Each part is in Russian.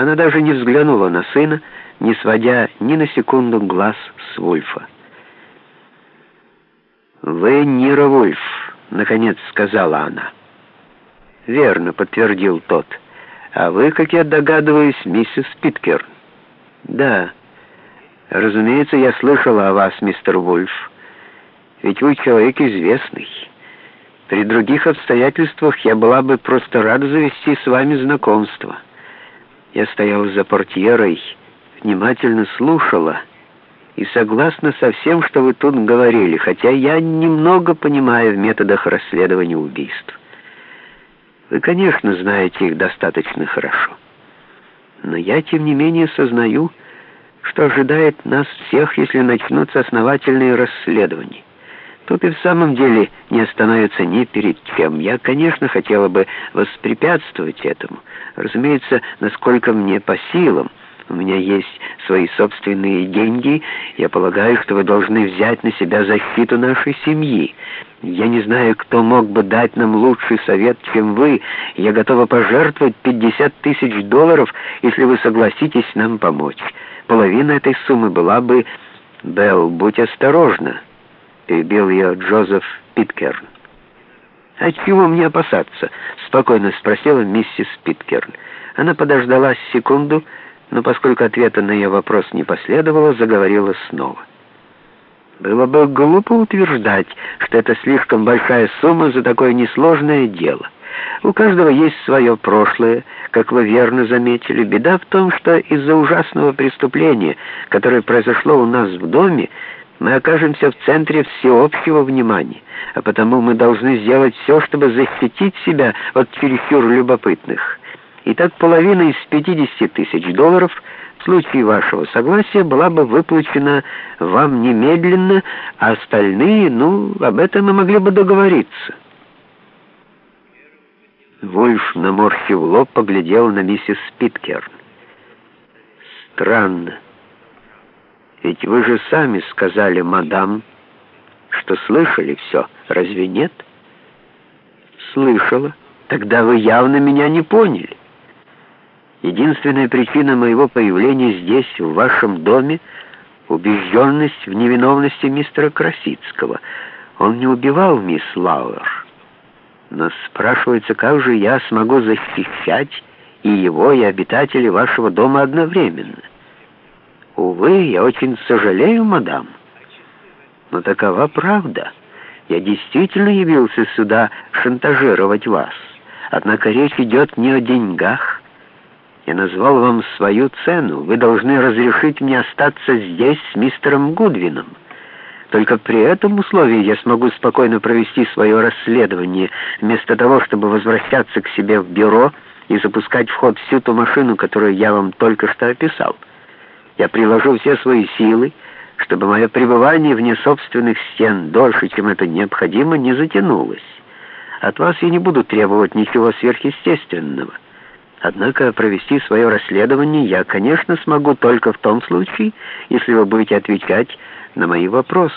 Она даже не взглянула на сына, не сводя ни на секунду глаз с Вульфа. «Вы Нира Вульф», — наконец сказала она. «Верно», — подтвердил тот. «А вы, как я догадываюсь, миссис Питкерн?» «Да. Разумеется, я слышала о вас, мистер Вульф. Ведь вы человек известный. При других обстоятельствах я была бы просто рада завести с вами знакомство». Я стояла за портьерой, внимательно слушала и согласна со всем, что вы тут говорили, хотя я немного понимаю в методах расследования убийств. Вы, конечно, знаете их достаточно хорошо. Но я, тем не менее, сознаю, что ожидает нас всех, если начнутся основательные расследования. Тут и в самом деле не остановится ни перед чем. Я, конечно, хотела бы воспрепятствовать этому. Разумеется, насколько мне по силам. У меня есть свои собственные деньги. Я полагаю, что вы должны взять на себя защиту нашей семьи. Я не знаю, кто мог бы дать нам лучший совет, чем вы. Я готова пожертвовать 50 тысяч долларов, если вы согласитесь нам помочь. Половина этой суммы была бы... Белл, будь осторожна перебил ее Джозеф Питкерн. «А чего мне опасаться?» — спокойно спросила миссис Питкерн. Она подождала секунду, но поскольку ответа на ее вопрос не последовало, заговорила снова. «Было бы глупо утверждать, что это слишком большая сумма за такое несложное дело. У каждого есть свое прошлое, как вы верно заметили. Беда в том, что из-за ужасного преступления, которое произошло у нас в доме, мы окажемся в центре всеобщего внимания, а потому мы должны сделать все, чтобы защитить себя от чересчур любопытных. Итак, половина из 50 тысяч долларов в случае вашего согласия была бы выплачена вам немедленно, а остальные, ну, об этом мы могли бы договориться. Вольф, наморщив лоб, поглядел на миссис Питкерн. «Странно». Ведь вы же сами сказали, мадам, что слышали все, разве нет? Слышала. Тогда вы явно меня не поняли. Единственная причина моего появления здесь, в вашем доме, убежденность в невиновности мистера Красицкого. Он не убивал мисс Лауэр. Но спрашивается, как же я смогу защищать и его, и обитателей вашего дома одновременно? Увы, я очень сожалею, мадам, но такова правда. Я действительно явился сюда шантажировать вас. Однако речь идет не о деньгах. Я назвал вам свою цену. Вы должны разрешить мне остаться здесь с мистером Гудвином. Только при этом условии я смогу спокойно провести свое расследование, вместо того, чтобы возвращаться к себе в бюро и запускать в ход всю ту машину, которую я вам только что описал. Я приложу все свои силы, чтобы мое пребывание вне собственных стен дольше, чем это необходимо, не затянулось. От вас я не буду требовать ничего сверхъестественного. Однако провести свое расследование я, конечно, смогу только в том случае, если вы будете отвечать на мои вопросы.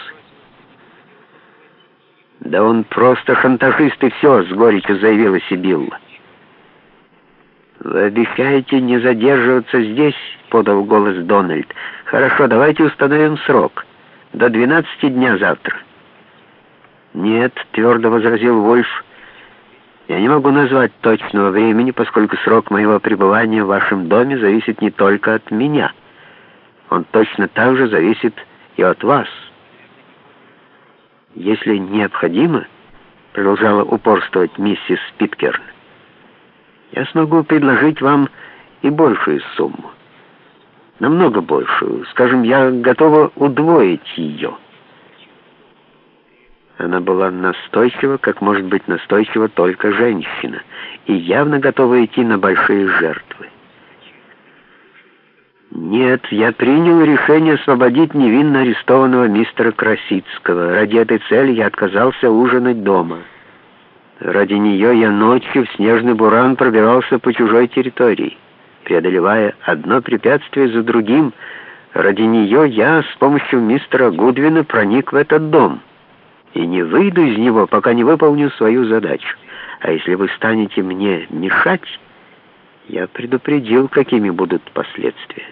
«Да он просто шантажист и все», — с горечью заявила Сибилла. «Вы обещаете не задерживаться здесь?» — подал голос Дональд. «Хорошо, давайте установим срок. До 12 дня завтра». «Нет», — твердо возразил Вольф. «Я не могу назвать точного времени, поскольку срок моего пребывания в вашем доме зависит не только от меня. Он точно так же зависит и от вас». «Если необходимо», — продолжала упорствовать миссис Питкерн, я смогу предложить вам и большую сумму. Намного большую. Скажем, я готова удвоить ее. Она была настойчива, как может быть настойчива только женщина, и явно готова идти на большие жертвы. Нет, я принял решение освободить невинно арестованного мистера Красицкого. Ради этой цели я отказался ужинать дома. Ради нее я ночью в снежный буран пробирался по чужой территории, преодолевая одно препятствие за другим. Ради нее я с помощью мистера Гудвина проник в этот дом и не выйду из него, пока не выполню свою задачу. А если вы станете мне мешать, Я предупредил, какими будут последствия.